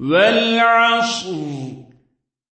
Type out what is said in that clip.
والعصر.